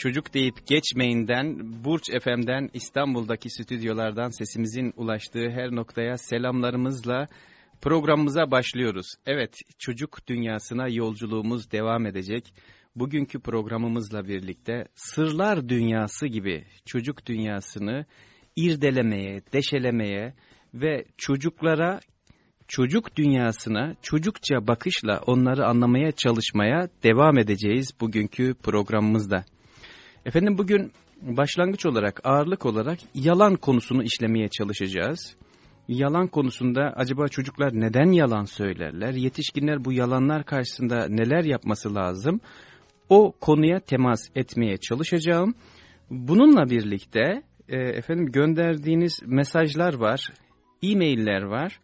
Çocuk deyip geçmeyinden Burç FM'den İstanbul'daki stüdyolardan sesimizin ulaştığı her noktaya selamlarımızla programımıza başlıyoruz. Evet çocuk dünyasına yolculuğumuz devam edecek. Bugünkü programımızla birlikte sırlar dünyası gibi çocuk dünyasını irdelemeye, deşelemeye ve çocuklara çocuk dünyasına çocukça bakışla onları anlamaya çalışmaya devam edeceğiz bugünkü programımızda. Efendim bugün başlangıç olarak ağırlık olarak yalan konusunu işlemeye çalışacağız. Yalan konusunda acaba çocuklar neden yalan söylerler? Yetişkinler bu yalanlar karşısında neler yapması lazım? O konuya temas etmeye çalışacağım. Bununla birlikte e, efendim gönderdiğiniz mesajlar var, e-mailler var.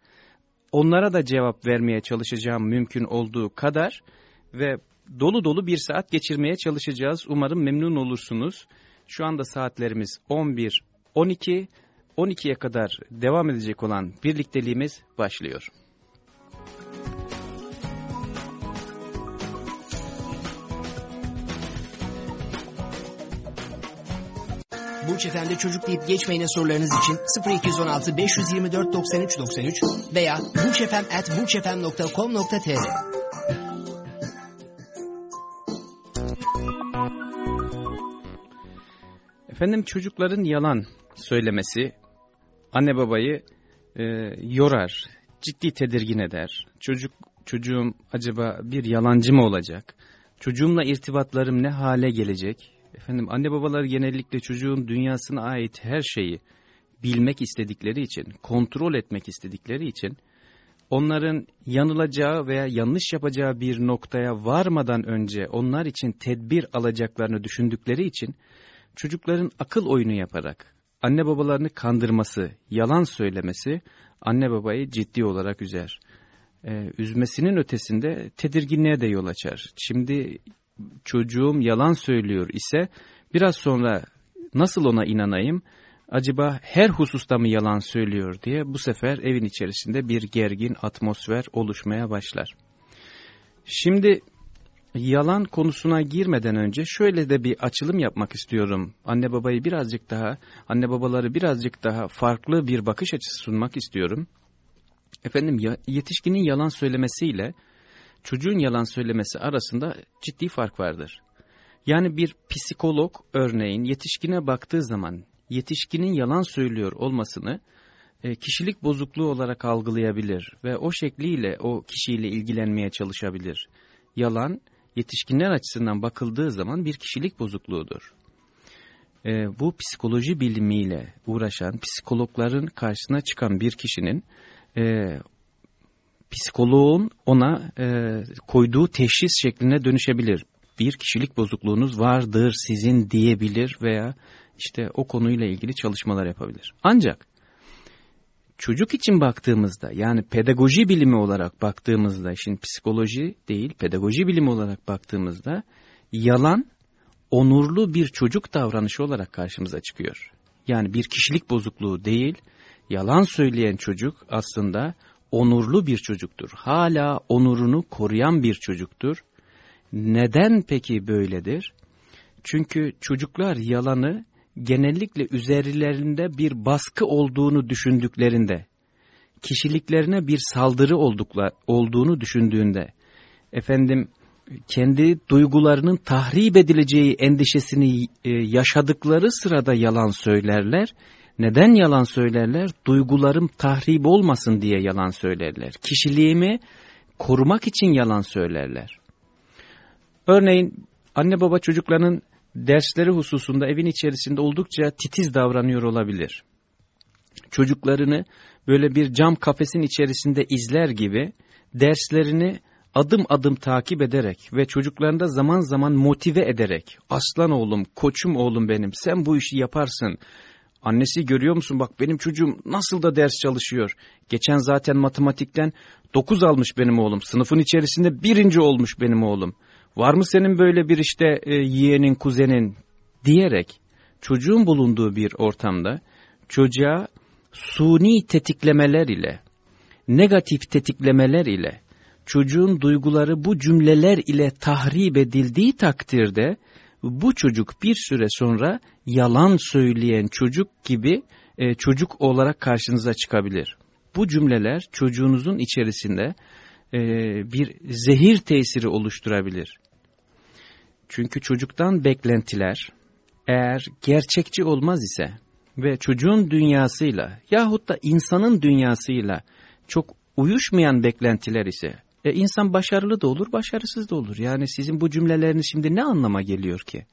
Onlara da cevap vermeye çalışacağım mümkün olduğu kadar ve dolu dolu bir saat geçirmeye çalışacağız. Umarım memnun olursunuz. Şu anda saatlerimiz 11, 12, 12'ye kadar devam edecek olan birlikteliğimiz başlıyor. Burç Efendi çocuk deyip geçmeyine sorularınız için 0216 524 93 93 veya burçefem.burçefem.com.tr Efendim çocukların yalan söylemesi anne babayı e, yorar, ciddi tedirgin eder. Çocuk çocuğum acaba bir yalancı mı olacak? Çocuğumla irtibatlarım ne hale gelecek? Efendim anne babalar genellikle çocuğun dünyasına ait her şeyi bilmek istedikleri için, kontrol etmek istedikleri için onların yanılacağı veya yanlış yapacağı bir noktaya varmadan önce onlar için tedbir alacaklarını düşündükleri için çocukların akıl oyunu yaparak anne babalarını kandırması, yalan söylemesi anne babayı ciddi olarak üzer. Ee, üzmesinin ötesinde tedirginliğe de yol açar. Şimdi çocuğum yalan söylüyor ise biraz sonra nasıl ona inanayım? Acaba her hususta mı yalan söylüyor diye bu sefer evin içerisinde bir gergin atmosfer oluşmaya başlar. Şimdi yalan konusuna girmeden önce şöyle de bir açılım yapmak istiyorum. Anne babayı birazcık daha, anne babaları birazcık daha farklı bir bakış açısı sunmak istiyorum. Efendim yetişkinin yalan söylemesiyle çocuğun yalan söylemesi arasında ciddi fark vardır. Yani bir psikolog örneğin yetişkine baktığı zaman yetişkinin yalan söylüyor olmasını e, kişilik bozukluğu olarak algılayabilir ve o şekliyle o kişiyle ilgilenmeye çalışabilir. Yalan yetişkinler açısından bakıldığı zaman bir kişilik bozukluğudur. E, bu psikoloji bilimiyle uğraşan psikologların karşısına çıkan bir kişinin e, psikoloğun ona e, koyduğu teşhis şekline dönüşebilir. Bir kişilik bozukluğunuz vardır sizin diyebilir veya işte o konuyla ilgili çalışmalar yapabilir. Ancak çocuk için baktığımızda yani pedagoji bilimi olarak baktığımızda işin psikoloji değil pedagoji bilimi olarak baktığımızda yalan onurlu bir çocuk davranışı olarak karşımıza çıkıyor. Yani bir kişilik bozukluğu değil yalan söyleyen çocuk aslında onurlu bir çocuktur. Hala onurunu koruyan bir çocuktur. Neden peki böyledir? Çünkü çocuklar yalanı genellikle üzerlerinde bir baskı olduğunu düşündüklerinde, kişiliklerine bir saldırı oldukla, olduğunu düşündüğünde, efendim kendi duygularının tahrip edileceği endişesini e, yaşadıkları sırada yalan söylerler. Neden yalan söylerler? Duygularım tahrip olmasın diye yalan söylerler. Kişiliğimi korumak için yalan söylerler. Örneğin anne baba çocuklarının dersleri hususunda evin içerisinde oldukça titiz davranıyor olabilir. Çocuklarını böyle bir cam kafesin içerisinde izler gibi derslerini adım adım takip ederek ve çocuklarını zaman zaman motive ederek aslan oğlum, koçum oğlum benim sen bu işi yaparsın. Annesi görüyor musun bak benim çocuğum nasıl da ders çalışıyor. Geçen zaten matematikten 9 almış benim oğlum. Sınıfın içerisinde birinci olmuş benim oğlum. Var mı senin böyle bir işte e, yeğenin, kuzenin diyerek çocuğun bulunduğu bir ortamda çocuğa suni tetiklemeler ile, negatif tetiklemeler ile çocuğun duyguları bu cümleler ile tahrip edildiği takdirde bu çocuk bir süre sonra yalan söyleyen çocuk gibi e, çocuk olarak karşınıza çıkabilir. Bu cümleler çocuğunuzun içerisinde e, bir zehir tesiri oluşturabilir. Çünkü çocuktan beklentiler eğer gerçekçi olmaz ise ve çocuğun dünyasıyla yahut da insanın dünyasıyla çok uyuşmayan beklentiler ise e, insan başarılı da olur, başarısız da olur. Yani sizin bu cümleleriniz şimdi ne anlama geliyor ki?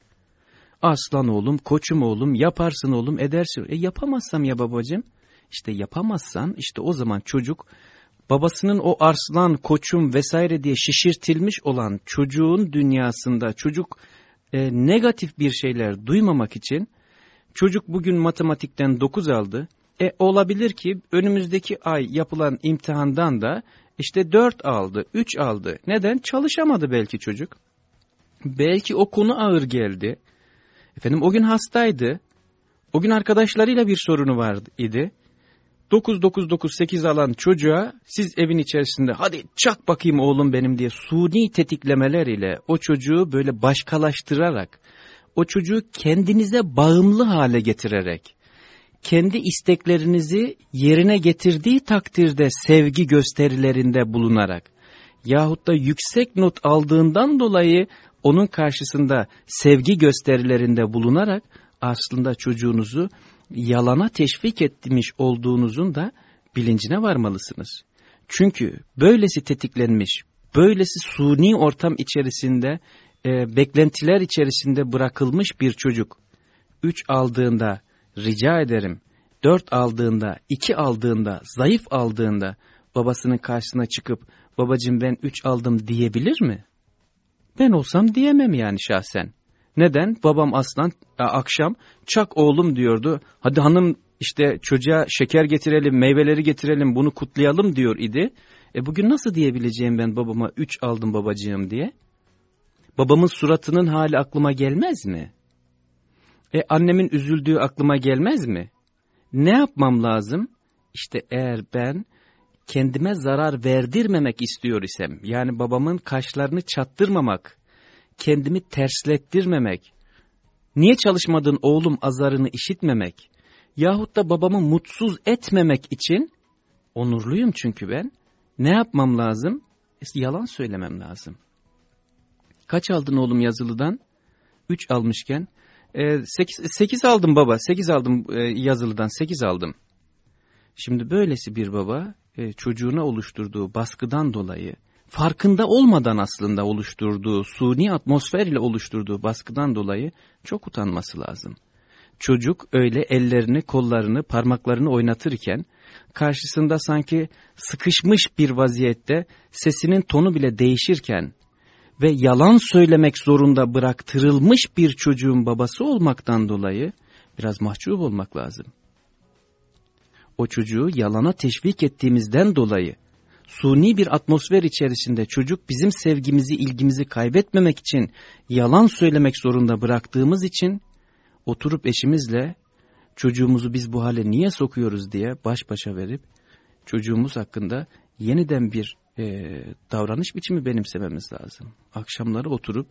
Aslan oğlum, koçum oğlum, yaparsın oğlum, edersin. E yapamazsam ya babacığım? İşte yapamazsan işte o zaman çocuk babasının o arslan, koçum vesaire diye şişirtilmiş olan çocuğun dünyasında çocuk e, negatif bir şeyler duymamak için çocuk bugün matematikten 9 aldı. E olabilir ki önümüzdeki ay yapılan imtihandan da işte 4 aldı, 3 aldı. Neden? Çalışamadı belki çocuk. Belki o konu ağır geldi. Efendim o gün hastaydı. O gün arkadaşlarıyla bir sorunu vardı idi. 9-9-9-8 alan çocuğa siz evin içerisinde hadi çak bakayım oğlum benim diye suni tetiklemeler ile o çocuğu böyle başkalaştırarak, o çocuğu kendinize bağımlı hale getirerek, kendi isteklerinizi yerine getirdiği takdirde sevgi gösterilerinde bulunarak yahut da yüksek not aldığından dolayı onun karşısında sevgi gösterilerinde bulunarak aslında çocuğunuzu yalana teşvik etmiş olduğunuzun da bilincine varmalısınız. Çünkü böylesi tetiklenmiş, böylesi suni ortam içerisinde, e, beklentiler içerisinde bırakılmış bir çocuk, üç aldığında rica ederim, dört aldığında, iki aldığında, zayıf aldığında babasının karşısına çıkıp babacım ben üç aldım diyebilir mi? Ben olsam diyemem yani şahsen. Neden? Babam aslan akşam çak oğlum diyordu. Hadi hanım işte çocuğa şeker getirelim, meyveleri getirelim, bunu kutlayalım diyor idi. E bugün nasıl diyebileceğim ben babama üç aldım babacığım diye? Babamın suratının hali aklıma gelmez mi? E annemin üzüldüğü aklıma gelmez mi? Ne yapmam lazım? İşte eğer ben kendime zarar verdirmemek istiyor isem, yani babamın kaşlarını çattırmamak, kendimi terslettirmemek, niye çalışmadın oğlum azarını işitmemek, yahut da babamı mutsuz etmemek için, onurluyum çünkü ben, ne yapmam lazım? Yalan söylemem lazım. Kaç aldın oğlum yazılıdan? Üç almışken, e, sekiz, sekiz aldım baba, sekiz aldım e, yazılıdan, sekiz aldım. Şimdi böylesi bir baba, e, çocuğuna oluşturduğu baskıdan dolayı, farkında olmadan aslında oluşturduğu, suni atmosfer ile oluşturduğu baskıdan dolayı çok utanması lazım. Çocuk öyle ellerini, kollarını, parmaklarını oynatırken, karşısında sanki sıkışmış bir vaziyette sesinin tonu bile değişirken ve yalan söylemek zorunda bıraktırılmış bir çocuğun babası olmaktan dolayı biraz mahcup olmak lazım. O çocuğu yalana teşvik ettiğimizden dolayı suni bir atmosfer içerisinde çocuk bizim sevgimizi, ilgimizi kaybetmemek için yalan söylemek zorunda bıraktığımız için oturup eşimizle çocuğumuzu biz bu hale niye sokuyoruz diye baş başa verip çocuğumuz hakkında yeniden bir e, davranış biçimi benimsememiz lazım. Akşamları oturup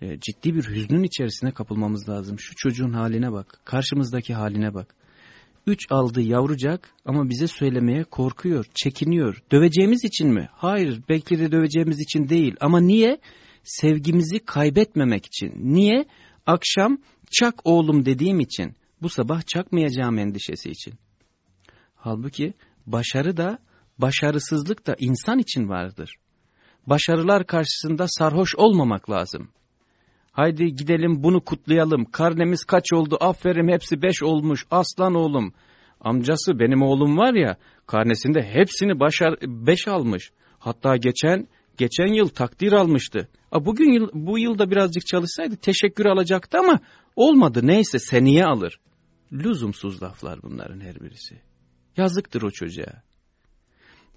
e, ciddi bir hüznün içerisine kapılmamız lazım. Şu çocuğun haline bak, karşımızdaki haline bak. Üç aldığı yavrucak ama bize söylemeye korkuyor, çekiniyor. Döveceğimiz için mi? Hayır, belki de döveceğimiz için değil. Ama niye? Sevgimizi kaybetmemek için. Niye? Akşam çak oğlum dediğim için. Bu sabah çakmayacağım endişesi için. Halbuki başarı da, başarısızlık da insan için vardır. Başarılar karşısında sarhoş olmamak lazım. Haydi gidelim bunu kutlayalım. Karnemiz kaç oldu? Aferin hepsi beş olmuş. Aslan oğlum. Amcası benim oğlum var ya karnesinde hepsini başar beş almış. Hatta geçen geçen yıl takdir almıştı. A bugün yıl, bu yılda birazcık çalışsaydı teşekkür alacaktı ama olmadı. Neyse seneye alır. Lüzumsuz laflar bunların her birisi. Yazıktır o çocuğa.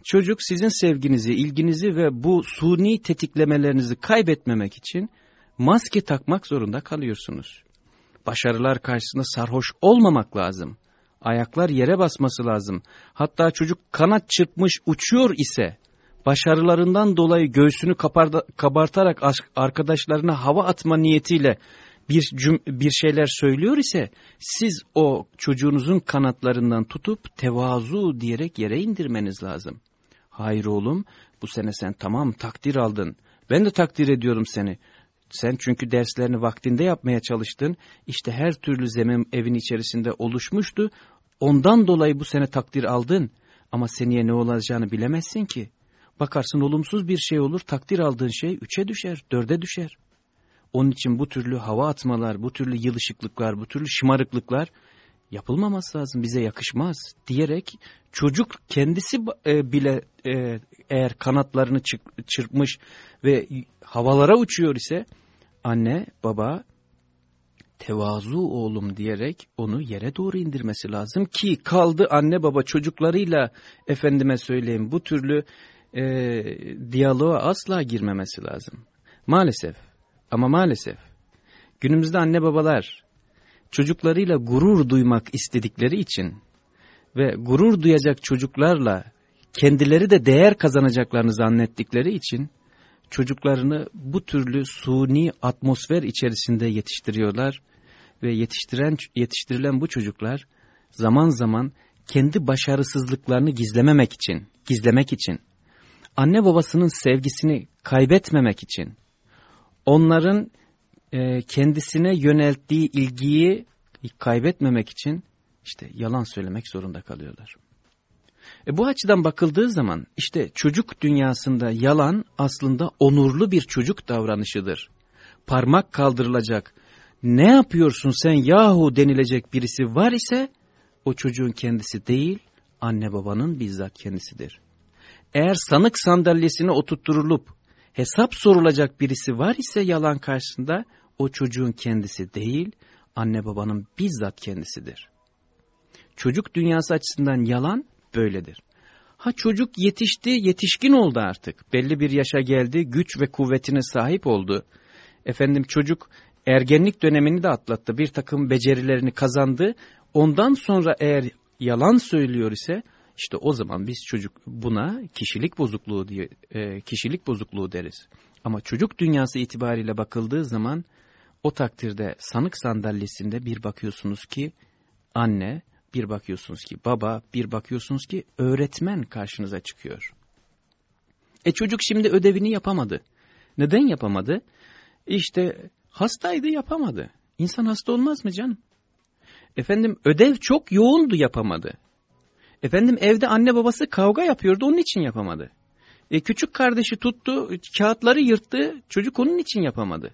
Çocuk sizin sevginizi, ilginizi ve bu suni tetiklemelerinizi kaybetmemek için maske takmak zorunda kalıyorsunuz. Başarılar karşısında sarhoş olmamak lazım. Ayaklar yere basması lazım. Hatta çocuk kanat çırpmış uçuyor ise başarılarından dolayı göğsünü kabartarak arkadaşlarına hava atma niyetiyle bir, cüm bir şeyler söylüyor ise siz o çocuğunuzun kanatlarından tutup tevazu diyerek yere indirmeniz lazım. Hayır oğlum bu sene sen tamam takdir aldın. Ben de takdir ediyorum seni. Sen çünkü derslerini vaktinde yapmaya çalıştın. İşte her türlü zemin evin içerisinde oluşmuştu. Ondan dolayı bu sene takdir aldın. Ama seneye ne olacağını bilemezsin ki. Bakarsın olumsuz bir şey olur, takdir aldığın şey üçe düşer, dörde düşer. Onun için bu türlü hava atmalar, bu türlü yılışıklıklar, bu türlü şımarıklıklar yapılmaması lazım, bize yakışmaz diyerek çocuk kendisi e, bile e, eğer kanatlarını çırpmış ve havalara uçuyor ise anne, baba tevazu oğlum diyerek onu yere doğru indirmesi lazım ki kaldı anne baba çocuklarıyla efendime söyleyeyim bu türlü e, diyaloğa asla girmemesi lazım. Maalesef ama maalesef günümüzde anne babalar çocuklarıyla gurur duymak istedikleri için ve gurur duyacak çocuklarla kendileri de değer kazanacaklarını zannettikleri için çocuklarını bu türlü suni atmosfer içerisinde yetiştiriyorlar ve yetiştiren yetiştirilen bu çocuklar zaman zaman kendi başarısızlıklarını gizlememek için, gizlemek için, anne babasının sevgisini kaybetmemek için, onların e, kendisine yönelttiği ilgiyi kaybetmemek için işte yalan söylemek zorunda kalıyorlar. E bu açıdan bakıldığı zaman işte çocuk dünyasında yalan aslında onurlu bir çocuk davranışıdır. Parmak kaldırılacak, ne yapıyorsun sen yahu denilecek birisi var ise o çocuğun kendisi değil anne babanın bizzat kendisidir. Eğer sanık sandalyesine oturtturulup hesap sorulacak birisi var ise yalan karşısında o çocuğun kendisi değil anne babanın bizzat kendisidir. Çocuk dünyası açısından yalan böyledir. Ha çocuk yetişti, yetişkin oldu artık. Belli bir yaşa geldi, güç ve kuvvetine sahip oldu. Efendim çocuk ergenlik dönemini de atlattı. Bir takım becerilerini kazandı. Ondan sonra eğer yalan söylüyor ise işte o zaman biz çocuk buna kişilik bozukluğu diye e, kişilik bozukluğu deriz. Ama çocuk dünyası itibariyle bakıldığı zaman o takdirde sanık sandalyesinde bir bakıyorsunuz ki anne, bir bakıyorsunuz ki baba, bir bakıyorsunuz ki öğretmen karşınıza çıkıyor. E çocuk şimdi ödevini yapamadı. Neden yapamadı? İşte hastaydı yapamadı. İnsan hasta olmaz mı canım? Efendim ödev çok yoğundu yapamadı. Efendim evde anne babası kavga yapıyordu onun için yapamadı. E, küçük kardeşi tuttu kağıtları yırttı çocuk onun için yapamadı.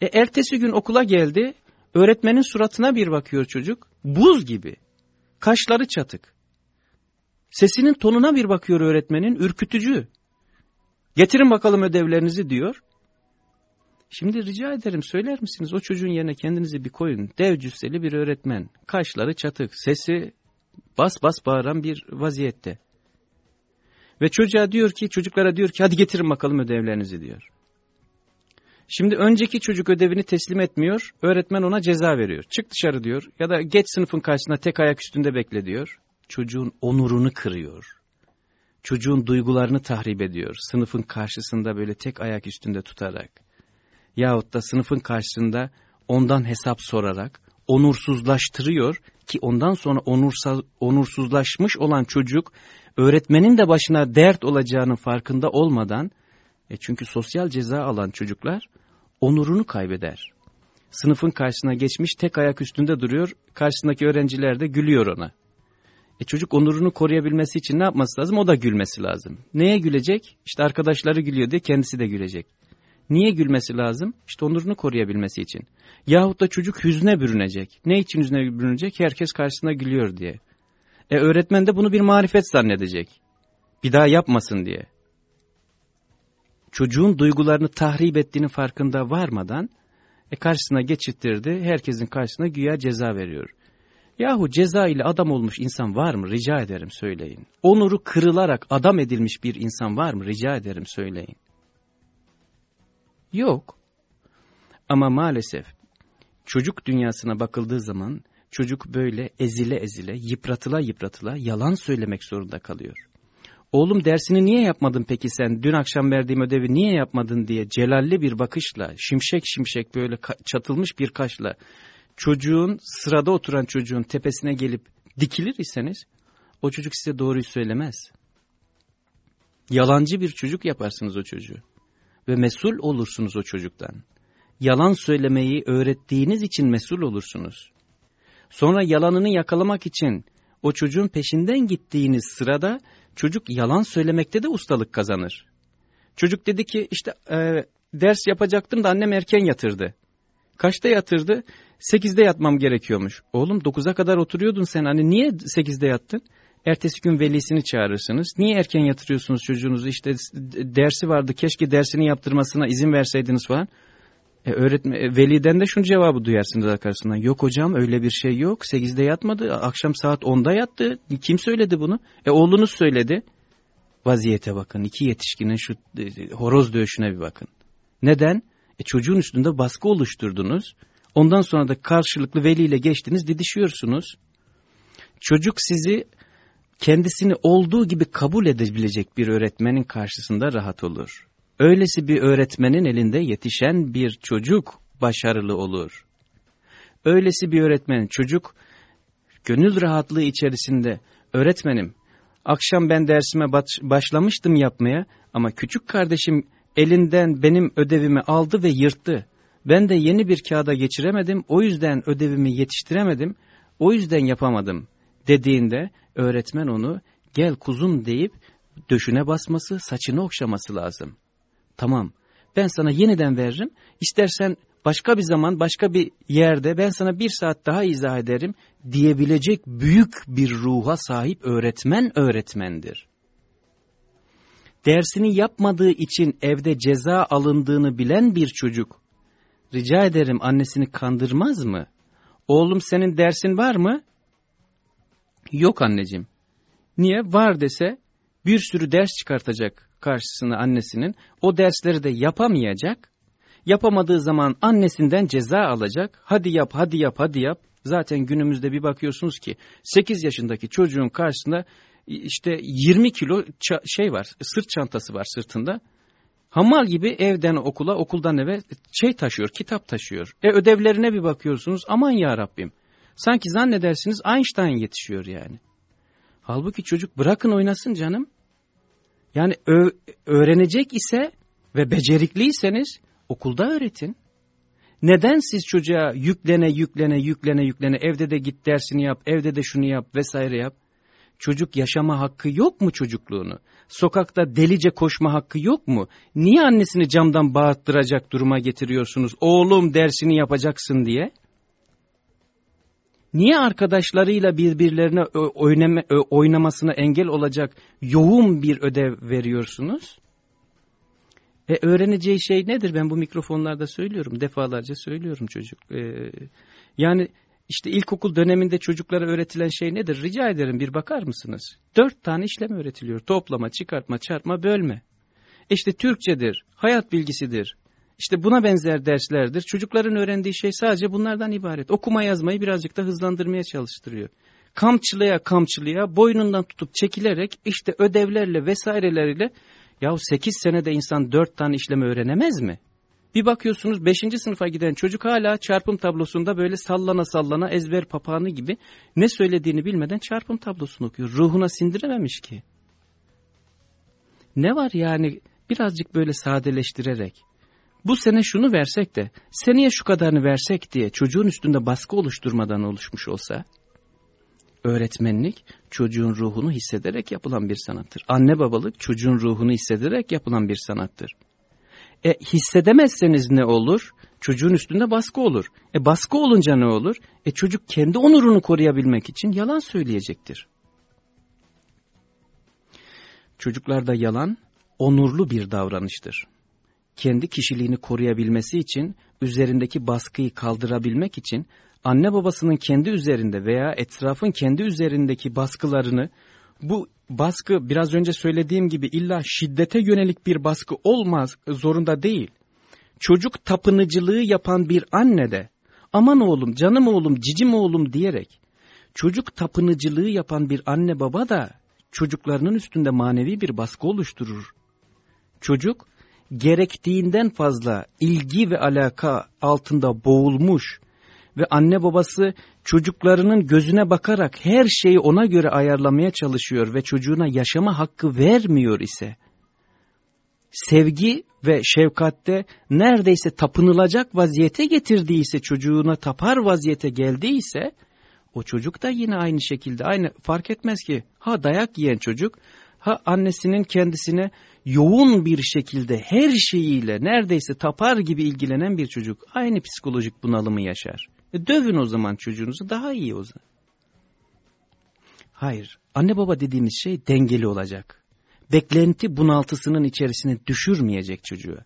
E, ertesi gün okula geldi öğretmenin suratına bir bakıyor çocuk buz gibi kaşları çatık. Sesinin tonuna bir bakıyor öğretmenin ürkütücü. Getirin bakalım ödevlerinizi diyor. Şimdi rica ederim söyler misiniz o çocuğun yerine kendinizi bir koyun. Dev cüsseli bir öğretmen. Kaşları çatık, sesi bas bas bağıran bir vaziyette. Ve çocuğa diyor ki, çocuklara diyor ki hadi getirin bakalım ödevlerinizi diyor. Şimdi önceki çocuk ödevini teslim etmiyor, öğretmen ona ceza veriyor. Çık dışarı diyor ya da geç sınıfın karşısında tek ayak üstünde bekle diyor. Çocuğun onurunu kırıyor. Çocuğun duygularını tahrip ediyor. Sınıfın karşısında böyle tek ayak üstünde tutarak. Yahut da sınıfın karşısında ondan hesap sorarak onursuzlaştırıyor ki ondan sonra onursuz, onursuzlaşmış olan çocuk öğretmenin de başına dert olacağının farkında olmadan e çünkü sosyal ceza alan çocuklar onurunu kaybeder. Sınıfın karşısına geçmiş tek ayak üstünde duruyor karşısındaki öğrenciler de gülüyor ona. E çocuk onurunu koruyabilmesi için ne yapması lazım? O da gülmesi lazım. Neye gülecek? İşte arkadaşları gülüyor diye kendisi de gülecek. Niye gülmesi lazım? İşte onurunu koruyabilmesi için. Yahut da çocuk hüzne bürünecek. Ne için hüzne bürünecek? Herkes karşısına gülüyor diye. E öğretmen de bunu bir marifet zannedecek. Bir daha yapmasın diye. Çocuğun duygularını tahrip ettiğinin farkında varmadan e karşısına geçirtirdi. Herkesin karşısına güya ceza veriyor. Yahu ceza ile adam olmuş insan var mı? Rica ederim söyleyin. Onuru kırılarak adam edilmiş bir insan var mı? Rica ederim söyleyin. Yok. Ama maalesef çocuk dünyasına bakıldığı zaman çocuk böyle ezile ezile, yıpratıla yıpratıla yalan söylemek zorunda kalıyor. Oğlum dersini niye yapmadın peki sen? Dün akşam verdiğim ödevi niye yapmadın diye celalli bir bakışla, şimşek şimşek böyle çatılmış bir kaşla çocuğun sırada oturan çocuğun tepesine gelip dikilir iseniz o çocuk size doğruyu söylemez. Yalancı bir çocuk yaparsınız o çocuğu ve mesul olursunuz o çocuktan. Yalan söylemeyi öğrettiğiniz için mesul olursunuz. Sonra yalanını yakalamak için o çocuğun peşinden gittiğiniz sırada çocuk yalan söylemekte de ustalık kazanır. Çocuk dedi ki işte e, ders yapacaktım da annem erken yatırdı. Kaçta yatırdı? Sekizde yatmam gerekiyormuş. Oğlum dokuza kadar oturuyordun sen hani niye sekizde yattın? Ertesi gün velisini çağırırsınız. Niye erken yatırıyorsunuz çocuğunuzu? İşte dersi vardı keşke dersini yaptırmasına izin verseydiniz falan. E, öğretme, e, veliden de şunu cevabı duyarsınız arkasından. Yok hocam öyle bir şey yok. Sekizde yatmadı. Akşam saat onda yattı. Kim söyledi bunu? E oğlunuz söyledi. Vaziyete bakın. İki yetişkinin şu e, horoz dövüşüne bir bakın. Neden? E çocuğun üstünde baskı oluşturdunuz. Ondan sonra da karşılıklı veliyle geçtiniz didişiyorsunuz. Çocuk sizi kendisini olduğu gibi kabul edebilecek bir öğretmenin karşısında rahat olur. Öylesi bir öğretmenin elinde yetişen bir çocuk başarılı olur. Öylesi bir öğretmen çocuk gönül rahatlığı içerisinde öğretmenim akşam ben dersime başlamıştım yapmaya ama küçük kardeşim elinden benim ödevimi aldı ve yırttı. Ben de yeni bir kağıda geçiremedim o yüzden ödevimi yetiştiremedim o yüzden yapamadım dediğinde öğretmen onu gel kuzum deyip döşüne basması saçını okşaması lazım. Tamam ben sana yeniden veririm. İstersen başka bir zaman başka bir yerde ben sana bir saat daha izah ederim diyebilecek büyük bir ruha sahip öğretmen öğretmendir. Dersini yapmadığı için evde ceza alındığını bilen bir çocuk, rica ederim annesini kandırmaz mı? Oğlum senin dersin var mı? Yok anneciğim. Niye? Var dese bir sürü ders çıkartacak karşısına annesinin o dersleri de yapamayacak. Yapamadığı zaman annesinden ceza alacak. Hadi yap, hadi yap, hadi yap. Zaten günümüzde bir bakıyorsunuz ki 8 yaşındaki çocuğun karşısında işte 20 kilo şey var, sırt çantası var sırtında. Hamal gibi evden okula, okuldan eve şey taşıyor, kitap taşıyor. E ödevlerine bir bakıyorsunuz, aman ya Rabbim. Sanki zannedersiniz Einstein yetişiyor yani. Halbuki çocuk bırakın oynasın canım. Yani öğrenecek ise ve becerikliyseniz okulda öğretin. Neden siz çocuğa yüklene yüklene yüklene yüklene evde de git dersini yap, evde de şunu yap vesaire yap. Çocuk yaşama hakkı yok mu çocukluğunu? Sokakta delice koşma hakkı yok mu? Niye annesini camdan bağırttıracak duruma getiriyorsunuz? Oğlum dersini yapacaksın diye. Niye arkadaşlarıyla birbirlerine oynama, oynamasına engel olacak yoğun bir ödev veriyorsunuz? E öğreneceği şey nedir? Ben bu mikrofonlarda söylüyorum, defalarca söylüyorum çocuk. E, yani işte ilkokul döneminde çocuklara öğretilen şey nedir? Rica ederim bir bakar mısınız? Dört tane işlem öğretiliyor. Toplama, çıkartma, çarpma, bölme. İşte Türkçedir, hayat bilgisidir, işte buna benzer derslerdir. Çocukların öğrendiği şey sadece bunlardan ibaret. Okuma yazmayı birazcık da hızlandırmaya çalıştırıyor. Kamçılıya kamçılıya boynundan tutup çekilerek işte ödevlerle vesaireleriyle yahu 8 senede insan 4 tane işlemi öğrenemez mi? Bir bakıyorsunuz 5. sınıfa giden çocuk hala çarpım tablosunda böyle sallana sallana ezber papağanı gibi ne söylediğini bilmeden çarpım tablosunu okuyor. Ruhuna sindirememiş ki. Ne var yani birazcık böyle sadeleştirerek bu sene şunu versek de seneye şu kadarını versek diye çocuğun üstünde baskı oluşturmadan oluşmuş olsa öğretmenlik çocuğun ruhunu hissederek yapılan bir sanattır. Anne babalık çocuğun ruhunu hissederek yapılan bir sanattır. E hissedemezseniz ne olur? Çocuğun üstünde baskı olur. E baskı olunca ne olur? E çocuk kendi onurunu koruyabilmek için yalan söyleyecektir. Çocuklarda yalan onurlu bir davranıştır. Kendi kişiliğini koruyabilmesi için, üzerindeki baskıyı kaldırabilmek için anne babasının kendi üzerinde veya etrafın kendi üzerindeki baskılarını bu baskı biraz önce söylediğim gibi illa şiddete yönelik bir baskı olmaz zorunda değil. Çocuk tapınıcılığı yapan bir anne de aman oğlum canım oğlum cicim oğlum diyerek çocuk tapınıcılığı yapan bir anne baba da çocuklarının üstünde manevi bir baskı oluşturur. Çocuk gerektiğinden fazla ilgi ve alaka altında boğulmuş ve anne babası çocuklarının gözüne bakarak her şeyi ona göre ayarlamaya çalışıyor ve çocuğuna yaşama hakkı vermiyor ise, sevgi ve şefkatte neredeyse tapınılacak vaziyete getirdiyse, çocuğuna tapar vaziyete geldiyse, o çocuk da yine aynı şekilde, aynı fark etmez ki, ha dayak yiyen çocuk, ha annesinin kendisine yoğun bir şekilde her şeyiyle neredeyse tapar gibi ilgilenen bir çocuk aynı psikolojik bunalımı yaşar. E dövün o zaman çocuğunuzu daha iyi o zaman. Hayır, anne baba dediğimiz şey dengeli olacak. Beklenti bunaltısının içerisine düşürmeyecek çocuğu.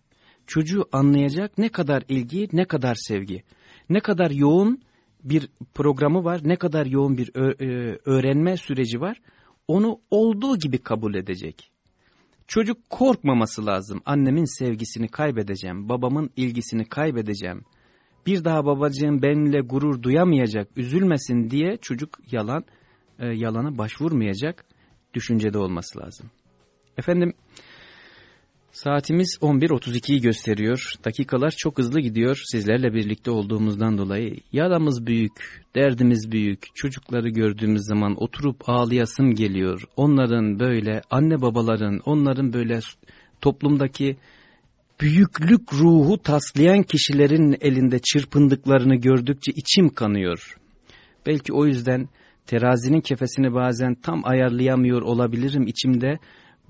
Çocuğu anlayacak ne kadar ilgi, ne kadar sevgi, ne kadar yoğun bir programı var, ne kadar yoğun bir e, öğrenme süreci var, onu olduğu gibi kabul edecek. Çocuk korkmaması lazım. Annemin sevgisini kaybedeceğim, babamın ilgisini kaybedeceğim. Bir daha babacığım benimle gurur duyamayacak, üzülmesin diye çocuk yalan, e, yalana başvurmayacak düşüncede olması lazım. Efendim saatimiz 11.32'yi gösteriyor. Dakikalar çok hızlı gidiyor sizlerle birlikte olduğumuzdan dolayı. Yaramız büyük, derdimiz büyük. Çocukları gördüğümüz zaman oturup ağlayasım geliyor. Onların böyle anne babaların, onların böyle toplumdaki büyüklük ruhu taslayan kişilerin elinde çırpındıklarını gördükçe içim kanıyor. Belki o yüzden terazinin kefesini bazen tam ayarlayamıyor olabilirim içimde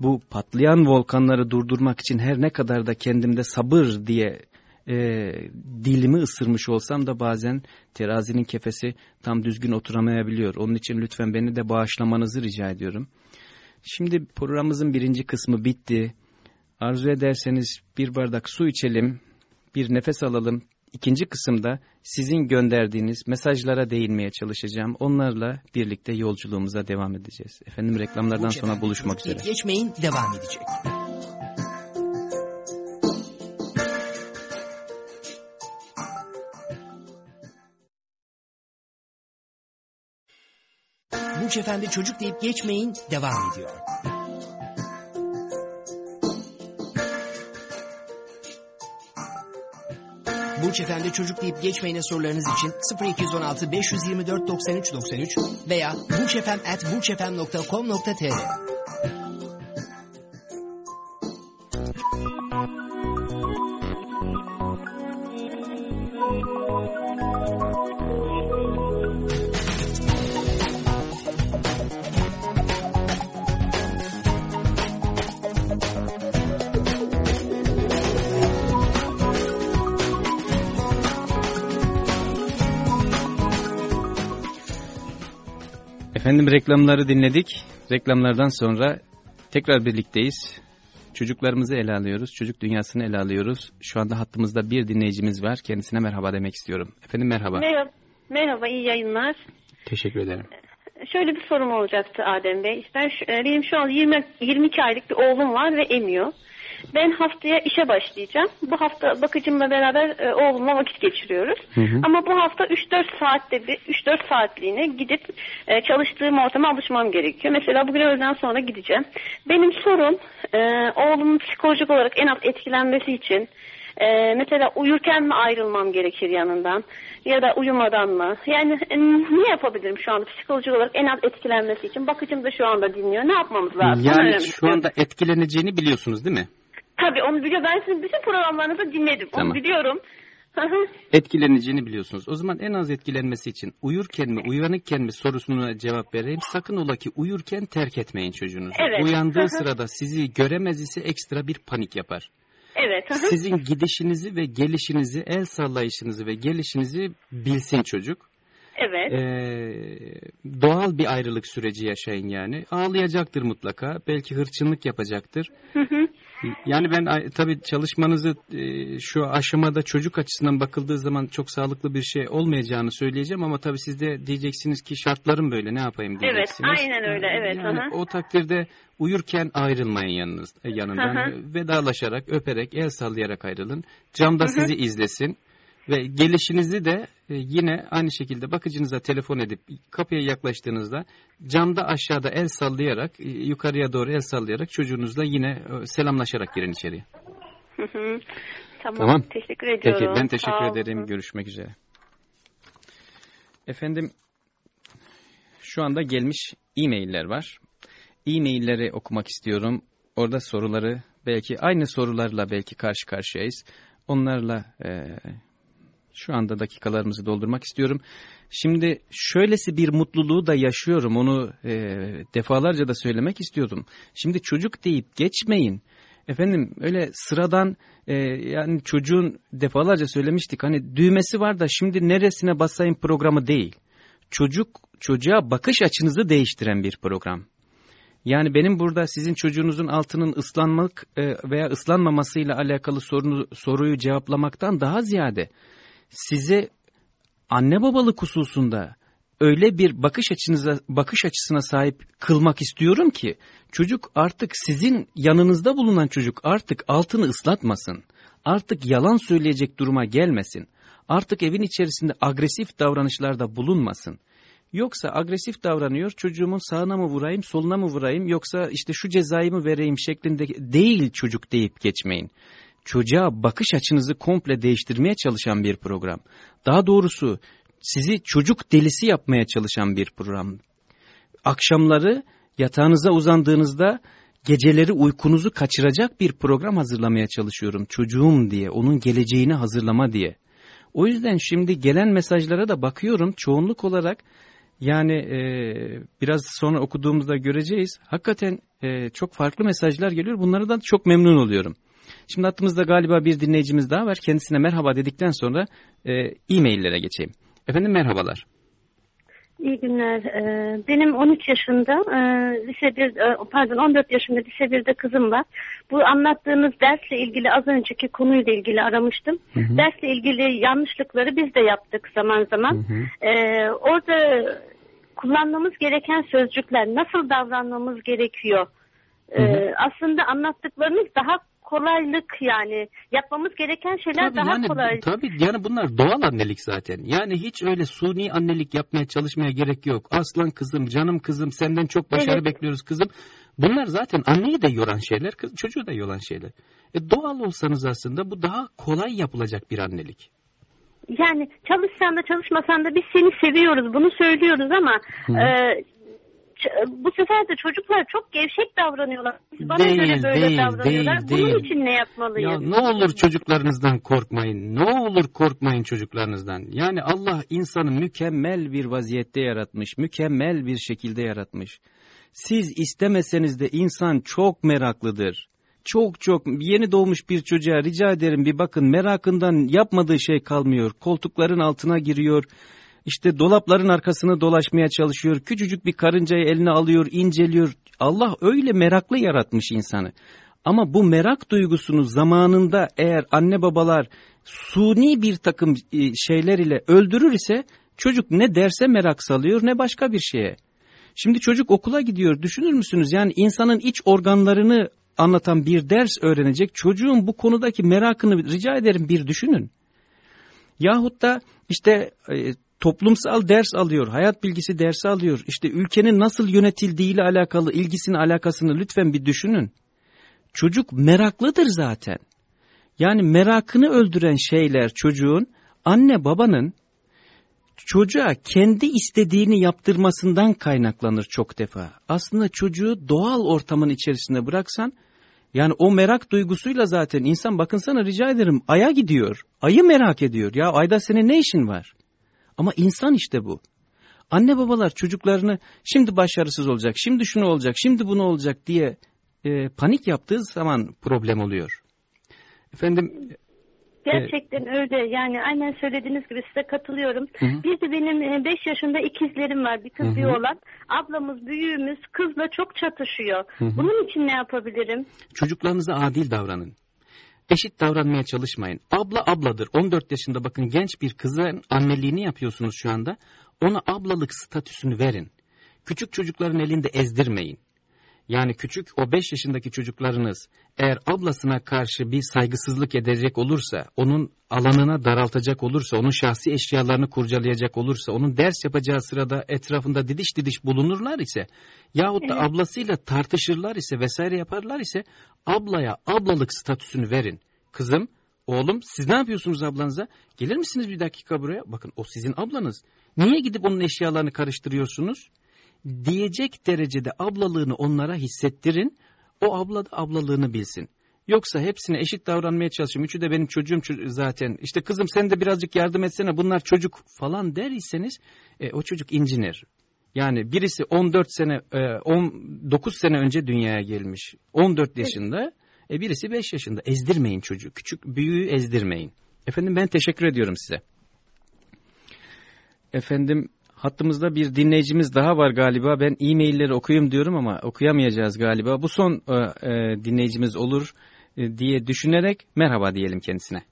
bu patlayan volkanları durdurmak için her ne kadar da kendimde sabır diye e, dilimi ısırmış olsam da bazen terazinin kefesi tam düzgün oturamayabiliyor. Onun için lütfen beni de bağışlamanızı rica ediyorum. Şimdi programımızın birinci kısmı bitti. Arzu ederseniz bir bardak su içelim, bir nefes alalım, İkinci kısımda sizin gönderdiğiniz mesajlara değinmeye çalışacağım. Onlarla birlikte yolculuğumuza devam edeceğiz. Efendim reklamlardan sonra buluşmak üzere. Geçmeyin devam edecek. Burç Efendi çocuk deyip geçmeyin devam ediyor. Burç Efendi çocuk deyip geçmeyine sorularınız için 0216 524 93 93 veya burçefem.burçefem.com.tr Efendim reklamları dinledik. Reklamlardan sonra tekrar birlikteyiz. Çocuklarımızı ele alıyoruz. Çocuk dünyasını ele alıyoruz. Şu anda hattımızda bir dinleyicimiz var. Kendisine merhaba demek istiyorum. Efendim merhaba. Merhaba, merhaba iyi yayınlar. Teşekkür ederim. Şöyle bir sorum olacaktı Adem Bey. İşte benim şu an 20, 22 aylık bir oğlum var ve emiyor. Ben haftaya işe başlayacağım. Bu hafta bakıcımla beraber e, oğlumla vakit geçiriyoruz. Hı hı. Ama bu hafta 3-4 saatte bir 3-4 saatliğine gidip e, çalıştığım ortama alışmam gerekiyor. Mesela bugün öğleden sonra gideceğim. Benim sorum e, oğlumun psikolojik olarak en az etkilenmesi için Ee, mesela uyurken mi ayrılmam gerekir yanından ya da uyumadan mı? Yani e, ne yapabilirim şu anda psikolojik olarak en az etkilenmesi için? Bakıcım da şu anda dinliyor. Ne yapmamız lazım? Yani şu anda etkileneceğini biliyorsunuz değil mi? Tabii onu biliyorum. Ben sizin bütün programlarınızı dinledim. Tamam. Onu biliyorum. Etkileneceğini biliyorsunuz. O zaman en az etkilenmesi için uyurken mi uyanıkken mi sorusuna cevap vereyim. Sakın ola ki uyurken terk etmeyin çocuğunuzu. Evet. Uyandığı sırada sizi göremez ise ekstra bir panik yapar. evet. Sizin gidişinizi ve gelişinizi, el sallayışınızı ve gelişinizi bilsin çocuk. Evet. Ee, doğal bir ayrılık süreci yaşayın yani. Ağlayacaktır mutlaka. Belki hırçınlık yapacaktır. Hı hı. Yani ben tabii çalışmanızı e, şu aşamada çocuk açısından bakıldığı zaman çok sağlıklı bir şey olmayacağını söyleyeceğim ama tabii siz de diyeceksiniz ki şartlarım böyle ne yapayım Evet, diyeceksiniz. aynen öyle, evet, Yani hı. o takdirde uyurken ayrılmayın yanınız, yanından. Hı. Vedalaşarak, öperek, el sallayarak ayrılın. Camda sizi izlesin. Ve gelişinizi de e, yine aynı şekilde bakıcınıza telefon edip kapıya yaklaştığınızda camda aşağıda el sallayarak e, yukarıya doğru el sallayarak çocuğunuzla yine e, selamlaşarak girin içeriye. Hı hı. Tamam. Tamam. Teşekkür ediyorum. Peki ben teşekkür Sağ olun. ederim. Görüşmek üzere. Efendim şu anda gelmiş e-mailler var. E-mailleri okumak istiyorum. Orada soruları belki aynı sorularla belki karşı karşıyayız. Onlarla e, şu anda dakikalarımızı doldurmak istiyorum. Şimdi şöylesi bir mutluluğu da yaşıyorum. Onu e, defalarca da söylemek istiyordum. Şimdi çocuk deyip geçmeyin. Efendim öyle sıradan e, yani çocuğun defalarca söylemiştik. Hani düğmesi var da şimdi neresine basayım programı değil. Çocuk çocuğa bakış açınızı değiştiren bir program. Yani benim burada sizin çocuğunuzun altının ıslanmak e, veya ıslanmamasıyla alakalı sorunu, soruyu cevaplamaktan daha ziyade size anne babalık hususunda öyle bir bakış açınıza bakış açısına sahip kılmak istiyorum ki çocuk artık sizin yanınızda bulunan çocuk artık altını ıslatmasın. Artık yalan söyleyecek duruma gelmesin. Artık evin içerisinde agresif davranışlarda bulunmasın. Yoksa agresif davranıyor çocuğumun sağına mı vurayım soluna mı vurayım yoksa işte şu cezayı mı vereyim şeklinde değil çocuk deyip geçmeyin. Çocuğa bakış açınızı komple değiştirmeye çalışan bir program. Daha doğrusu sizi çocuk delisi yapmaya çalışan bir program. Akşamları yatağınıza uzandığınızda geceleri uykunuzu kaçıracak bir program hazırlamaya çalışıyorum çocuğum diye, onun geleceğini hazırlama diye. O yüzden şimdi gelen mesajlara da bakıyorum çoğunluk olarak yani e, biraz sonra okuduğumuzda göreceğiz. Hakikaten e, çok farklı mesajlar geliyor. Bunlardan çok memnun oluyorum. Şimdi hattımızda galiba bir dinleyicimiz daha var. Kendisine merhaba dedikten sonra e, e-maillere geçeyim. Efendim merhabalar. İyi günler. Ee, Benim 13 yaşında e, lise 1 e, pardon 14 yaşında lise 1'de kızım var. Bu anlattığınız dersle ilgili az önceki konuyla ilgili aramıştım. Dersle ilgili yanlışlıkları biz de yaptık zaman zaman. Ee, Orada kullanmamız gereken sözcükler nasıl davranmamız gerekiyor? Ee, Aslında anlattıklarınız daha kolaylık yani yapmamız gereken şeyler Tabii daha yani, kolay. tabii yani bunlar doğal annelik zaten. Yani hiç öyle suni annelik yapmaya çalışmaya gerek yok. Aslan kızım, canım kızım, senden çok başarı Evet. bekliyoruz kızım. Bunlar zaten anneyi de yoran şeyler, kız, çocuğu da yoran şeyler. E, doğal olsanız aslında bu daha kolay yapılacak bir annelik. Yani çalışsan da çalışmasan da biz seni seviyoruz bunu söylüyoruz ama e, bu sefer de çocuklar çok gevşek davranıyorlar. Biz Bana Değil, göre böyle değil, davranıyorlar. değil, Bunun değil. için ne yapmalıyız? Ya ne olur çocuklarınızdan korkmayın. Ne olur korkmayın çocuklarınızdan. Yani Allah insanı mükemmel bir vaziyette yaratmış. Mükemmel bir şekilde yaratmış. Siz istemeseniz de insan çok meraklıdır. Çok çok yeni doğmuş bir çocuğa rica ederim bir bakın merakından yapmadığı şey kalmıyor. Koltukların altına giriyor. İşte dolapların arkasını dolaşmaya çalışıyor. Küçücük bir karıncayı eline alıyor, inceliyor. Allah öyle meraklı yaratmış insanı. Ama bu merak duygusunu zamanında eğer anne babalar suni bir takım e, şeyler ile öldürür ise çocuk ne derse merak salıyor ne başka bir şeye. Şimdi çocuk okula gidiyor düşünür müsünüz? Yani insanın iç organlarını anlatan bir ders öğrenecek. Çocuğun bu konudaki merakını rica ederim bir düşünün. Yahut da işte e, toplumsal ders alıyor, hayat bilgisi dersi alıyor. İşte ülkenin nasıl yönetildiğiyle alakalı ilgisini alakasını lütfen bir düşünün. Çocuk meraklıdır zaten. Yani merakını öldüren şeyler çocuğun anne babanın çocuğa kendi istediğini yaptırmasından kaynaklanır çok defa. Aslında çocuğu doğal ortamın içerisinde bıraksan yani o merak duygusuyla zaten insan bakın sana rica ederim aya gidiyor. Ayı merak ediyor. Ya ayda senin ne işin var? Ama insan işte bu. Anne babalar çocuklarını şimdi başarısız olacak, şimdi şunu olacak, şimdi bunu olacak diye e, panik yaptığı zaman problem oluyor. Efendim Gerçekten öyle yani aynen söylediğiniz gibi size katılıyorum. Hı. Bir de benim 5 yaşında ikizlerim var bir kız hı. bir oğlan. Ablamız büyüğümüz kızla çok çatışıyor. Hı hı. Bunun için ne yapabilirim? çocuklarınıza adil davranın. Eşit davranmaya çalışmayın. Abla abladır. 14 yaşında bakın genç bir kızın anneliğini yapıyorsunuz şu anda. Ona ablalık statüsünü verin. Küçük çocukların elinde ezdirmeyin. Yani küçük o 5 yaşındaki çocuklarınız eğer ablasına karşı bir saygısızlık edecek olursa, onun alanına daraltacak olursa, onun şahsi eşyalarını kurcalayacak olursa, onun ders yapacağı sırada etrafında didiş didiş bulunurlar ise yahut da Evet. ablasıyla tartışırlar ise vesaire yaparlar ise ablaya ablalık statüsünü verin. Kızım, oğlum siz ne yapıyorsunuz ablanıza? Gelir misiniz bir dakika buraya? Bakın o sizin ablanız. Niye gidip onun eşyalarını karıştırıyorsunuz? Diyecek derecede ablalığını onlara hissettirin. O abla da ablalığını bilsin. Yoksa hepsine eşit davranmaya çalışıyorum. Üçü de benim çocuğum ço- zaten. İşte kızım sen de birazcık yardım etsene bunlar çocuk falan der iseniz e, o çocuk incinir. Yani birisi 14 sene, e, 19 sene önce dünyaya gelmiş. 14 yaşında. E, birisi 5 yaşında. Ezdirmeyin çocuğu. Küçük büyüğü ezdirmeyin. Efendim ben teşekkür ediyorum size. Efendim hattımızda bir dinleyicimiz daha var galiba. Ben e-mailleri okuyayım diyorum ama okuyamayacağız galiba. Bu son e, e, dinleyicimiz olur e, diye düşünerek merhaba diyelim kendisine.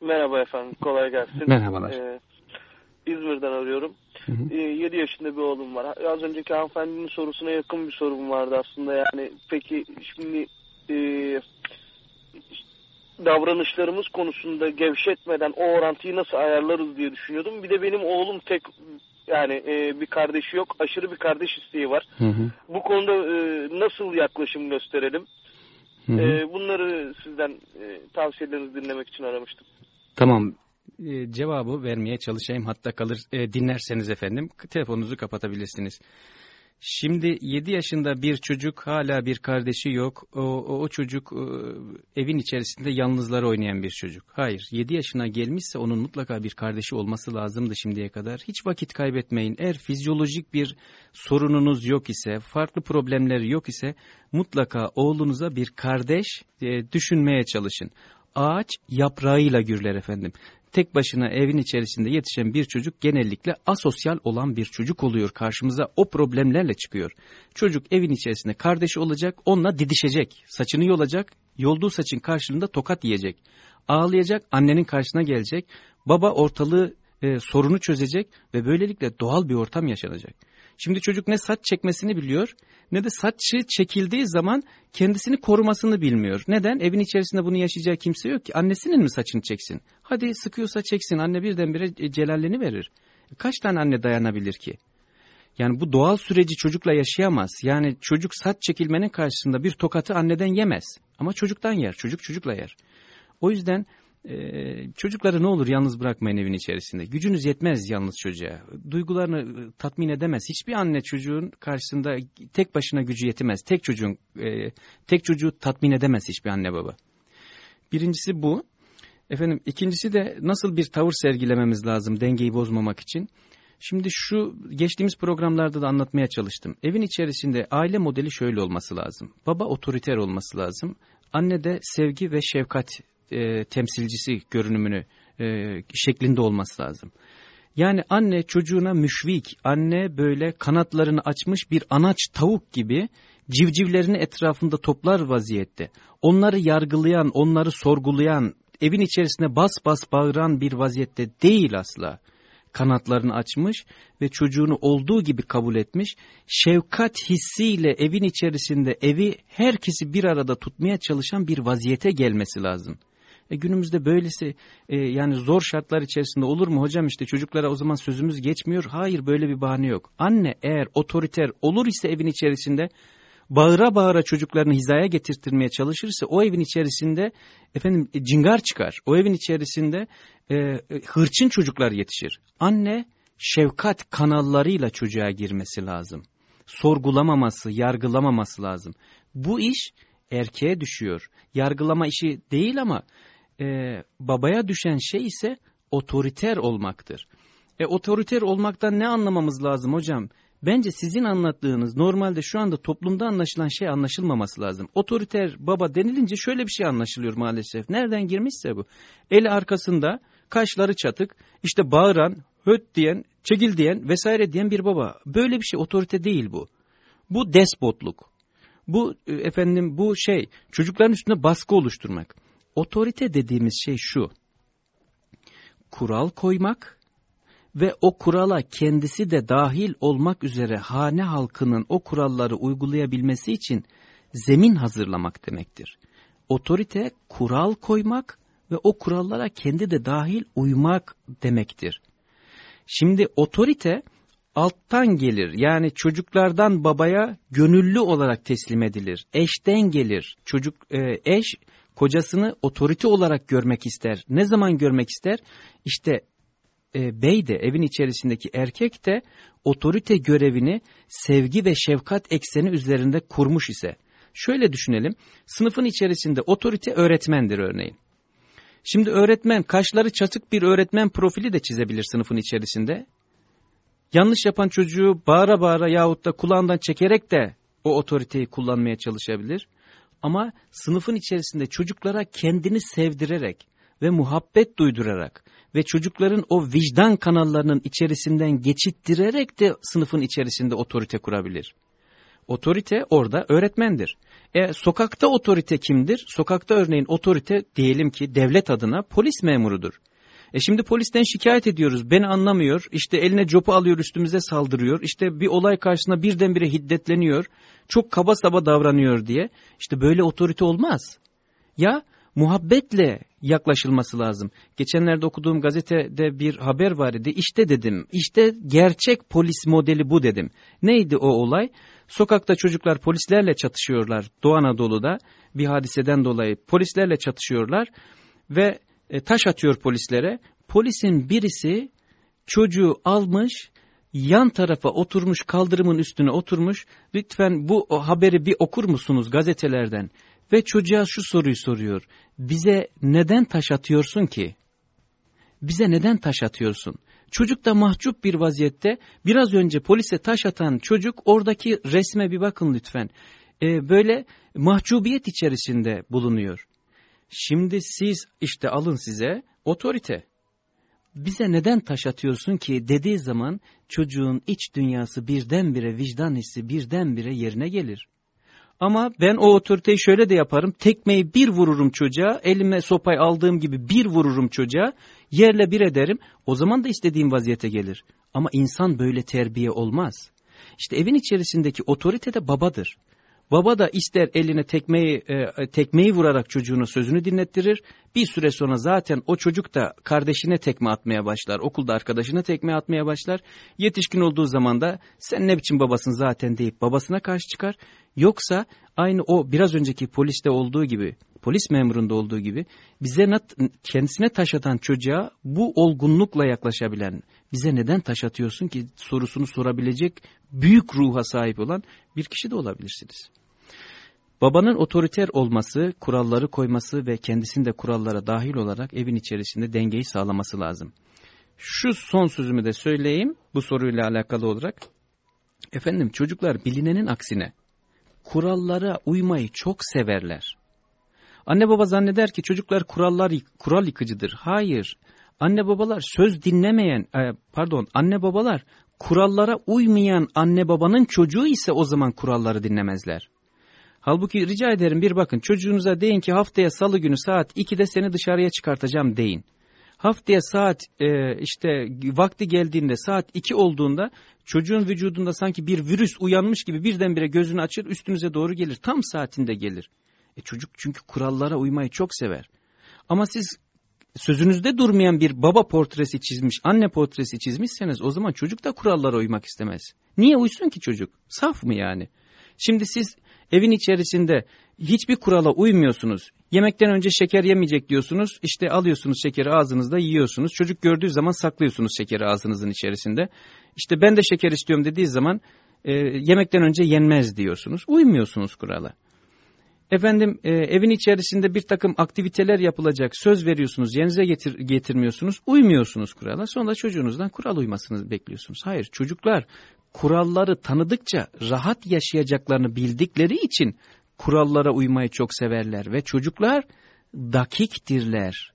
Merhaba efendim, kolay gelsin. Merhabalar. Ee, İzmir'den arıyorum. Hı hı. Ee, 7 yaşında bir oğlum var. Az önceki hanımefendinin sorusuna yakın bir sorum vardı aslında. Yani peki şimdi e, davranışlarımız konusunda gevşetmeden o orantıyı nasıl ayarlarız diye düşünüyordum. Bir de benim oğlum tek yani e, bir kardeşi yok. Aşırı bir kardeş isteği var. Hı hı. Bu konuda e, nasıl yaklaşım gösterelim? Hı hı. E, bunları sizden e, tavsiyelerinizi dinlemek için aramıştım. Tamam. E, cevabı vermeye çalışayım. Hatta kalır e, dinlerseniz efendim telefonunuzu kapatabilirsiniz. Şimdi 7 yaşında bir çocuk hala bir kardeşi yok. O, o, o çocuk e, evin içerisinde yalnızlar oynayan bir çocuk. Hayır 7 yaşına gelmişse onun mutlaka bir kardeşi olması lazımdı şimdiye kadar. Hiç vakit kaybetmeyin. Eğer fizyolojik bir sorununuz yok ise, farklı problemler yok ise mutlaka oğlunuza bir kardeş e, düşünmeye çalışın. Ağaç yaprağıyla gürler efendim. Tek başına evin içerisinde yetişen bir çocuk genellikle asosyal olan bir çocuk oluyor. Karşımıza o problemlerle çıkıyor. Çocuk evin içerisinde kardeşi olacak, onunla didişecek. Saçını yolacak, yolduğu saçın karşılığında tokat yiyecek. Ağlayacak, annenin karşısına gelecek. Baba ortalığı e, sorunu çözecek ve böylelikle doğal bir ortam yaşanacak. Şimdi çocuk ne saç çekmesini biliyor ne de saçı çekildiği zaman kendisini korumasını bilmiyor. Neden? Evin içerisinde bunu yaşayacağı kimse yok ki. Annesinin mi saçını çeksin? Hadi sıkıyorsa çeksin. Anne birdenbire e, celalleni verir. Kaç tane anne dayanabilir ki? Yani bu doğal süreci çocukla yaşayamaz. Yani çocuk saç çekilmenin karşısında bir tokatı anneden yemez. Ama çocuktan yer. Çocuk çocukla yer. O yüzden ee, çocukları ne olur yalnız bırakmayın evin içerisinde. Gücünüz yetmez yalnız çocuğa. Duygularını e, tatmin edemez. Hiçbir anne çocuğun karşısında tek başına gücü yetemez. Tek çocuğun e, tek çocuğu tatmin edemez hiçbir anne baba. Birincisi bu. Efendim ikincisi de nasıl bir tavır sergilememiz lazım dengeyi bozmamak için. Şimdi şu geçtiğimiz programlarda da anlatmaya çalıştım. Evin içerisinde aile modeli şöyle olması lazım. Baba otoriter olması lazım. Anne de sevgi ve şefkat e, temsilcisi görünümünü e, şeklinde olması lazım. Yani anne çocuğuna müşvik, anne böyle kanatlarını açmış bir anaç tavuk gibi civcivlerini etrafında toplar vaziyette. Onları yargılayan, onları sorgulayan, evin içerisinde bas bas bağıran bir vaziyette değil asla. Kanatlarını açmış ve çocuğunu olduğu gibi kabul etmiş, şefkat hissiyle evin içerisinde evi herkesi bir arada tutmaya çalışan bir vaziyete gelmesi lazım. E günümüzde böylesi e, yani zor şartlar içerisinde olur mu hocam işte çocuklara o zaman sözümüz geçmiyor. Hayır böyle bir bahane yok. Anne eğer otoriter olur ise evin içerisinde bağıra bağıra çocuklarını hizaya getirtmeye çalışırsa o evin içerisinde efendim e, cingar çıkar. O evin içerisinde e, e, hırçın çocuklar yetişir. Anne şefkat kanallarıyla çocuğa girmesi lazım. Sorgulamaması, yargılamaması lazım. Bu iş erkeğe düşüyor. Yargılama işi değil ama e, babaya düşen şey ise otoriter olmaktır. E otoriter olmaktan ne anlamamız lazım hocam? Bence sizin anlattığınız normalde şu anda toplumda anlaşılan şey anlaşılmaması lazım. Otoriter baba denilince şöyle bir şey anlaşılıyor maalesef. Nereden girmişse bu. Eli arkasında, kaşları çatık, işte bağıran, höt diyen, çekil diyen vesaire diyen bir baba. Böyle bir şey otorite değil bu. Bu despotluk. Bu e, efendim bu şey çocukların üstünde baskı oluşturmak. Otorite dediğimiz şey şu. Kural koymak ve o kurala kendisi de dahil olmak üzere hane halkının o kuralları uygulayabilmesi için zemin hazırlamak demektir. Otorite kural koymak ve o kurallara kendi de dahil uymak demektir. Şimdi otorite alttan gelir yani çocuklardan babaya gönüllü olarak teslim edilir. Eşten gelir çocuk e, eş kocasını otorite olarak görmek ister. Ne zaman görmek ister? İşte e, bey de evin içerisindeki erkek de otorite görevini sevgi ve şefkat ekseni üzerinde kurmuş ise. Şöyle düşünelim sınıfın içerisinde otorite öğretmendir örneğin. Şimdi öğretmen kaşları çatık bir öğretmen profili de çizebilir sınıfın içerisinde. Yanlış yapan çocuğu bağıra bağıra yahut da kulağından çekerek de o otoriteyi kullanmaya çalışabilir. Ama sınıfın içerisinde çocuklara kendini sevdirerek ve muhabbet duydurarak ve çocukların o vicdan kanallarının içerisinden geçittirerek de sınıfın içerisinde otorite kurabilir. Otorite orada öğretmendir. E, sokakta otorite kimdir? Sokakta örneğin otorite diyelim ki devlet adına polis memurudur. E şimdi polisten şikayet ediyoruz. Beni anlamıyor. İşte eline copu alıyor üstümüze saldırıyor. İşte bir olay karşısında birdenbire hiddetleniyor. Çok kaba saba davranıyor diye. İşte böyle otorite olmaz. Ya muhabbetle yaklaşılması lazım. Geçenlerde okuduğum gazetede bir haber var idi. İşte dedim, işte gerçek polis modeli bu dedim. Neydi o olay? Sokakta çocuklar polislerle çatışıyorlar Doğu Anadolu'da bir hadiseden dolayı polislerle çatışıyorlar ve e, taş atıyor polislere. Polisin birisi çocuğu almış yan tarafa oturmuş kaldırımın üstüne oturmuş. Lütfen bu haberi bir okur musunuz gazetelerden? Ve çocuğa şu soruyu soruyor. Bize neden taş atıyorsun ki? Bize neden taş atıyorsun? Çocuk da mahcup bir vaziyette. Biraz önce polise taş atan çocuk oradaki resme bir bakın lütfen. Ee, böyle mahcubiyet içerisinde bulunuyor Şimdi siz işte alın size otorite. Bize neden taş atıyorsun ki dediği zaman çocuğun iç dünyası birdenbire vicdan hissi birdenbire yerine gelir. Ama ben o otoriteyi şöyle de yaparım. Tekmeyi bir vururum çocuğa, elime sopayı aldığım gibi bir vururum çocuğa, yerle bir ederim. O zaman da istediğim vaziyete gelir. Ama insan böyle terbiye olmaz. İşte evin içerisindeki otorite de babadır. Baba da ister eline tekmeyi, e, tekmeyi vurarak çocuğuna sözünü dinlettirir. Bir süre sonra zaten o çocuk da kardeşine tekme atmaya başlar. Okulda arkadaşına tekme atmaya başlar. Yetişkin olduğu zaman da sen ne biçim babasın zaten deyip babasına karşı çıkar. Yoksa aynı o biraz önceki poliste olduğu gibi, polis memurunda olduğu gibi bize kendisine taş atan çocuğa bu olgunlukla yaklaşabilen, bize neden taş atıyorsun ki sorusunu sorabilecek büyük ruha sahip olan bir kişi de olabilirsiniz. Babanın otoriter olması, kuralları koyması ve kendisinde kurallara dahil olarak evin içerisinde dengeyi sağlaması lazım. Şu son sözümü de söyleyeyim bu soruyla alakalı olarak. Efendim çocuklar bilinenin aksine kurallara uymayı çok severler. Anne baba zanneder ki çocuklar kurallar kural yıkıcıdır. Hayır. Anne babalar söz dinlemeyen, e, pardon anne babalar kurallara uymayan anne babanın çocuğu ise o zaman kuralları dinlemezler. Halbuki rica ederim bir bakın çocuğunuza deyin ki haftaya salı günü saat 2'de seni dışarıya çıkartacağım deyin. Haftaya saat e, işte vakti geldiğinde saat 2 olduğunda çocuğun vücudunda sanki bir virüs uyanmış gibi birdenbire gözünü açır üstünüze doğru gelir. Tam saatinde gelir. E çocuk çünkü kurallara uymayı çok sever. Ama siz sözünüzde durmayan bir baba portresi çizmiş, anne portresi çizmişseniz o zaman çocuk da kurallara uymak istemez. Niye uysun ki çocuk? Saf mı yani? Şimdi siz Evin içerisinde hiçbir kurala uymuyorsunuz. Yemekten önce şeker yemeyecek diyorsunuz. İşte alıyorsunuz şekeri ağzınızda yiyorsunuz. Çocuk gördüğü zaman saklıyorsunuz şekeri ağzınızın içerisinde. İşte ben de şeker istiyorum dediği zaman e, yemekten önce yenmez diyorsunuz. Uymuyorsunuz kurala. Efendim e, evin içerisinde bir takım aktiviteler yapılacak söz veriyorsunuz yerinize getir, getirmiyorsunuz uymuyorsunuz kurala sonra çocuğunuzdan kural uymasını bekliyorsunuz. Hayır çocuklar kuralları tanıdıkça rahat yaşayacaklarını bildikleri için kurallara uymayı çok severler ve çocuklar dakiktirler.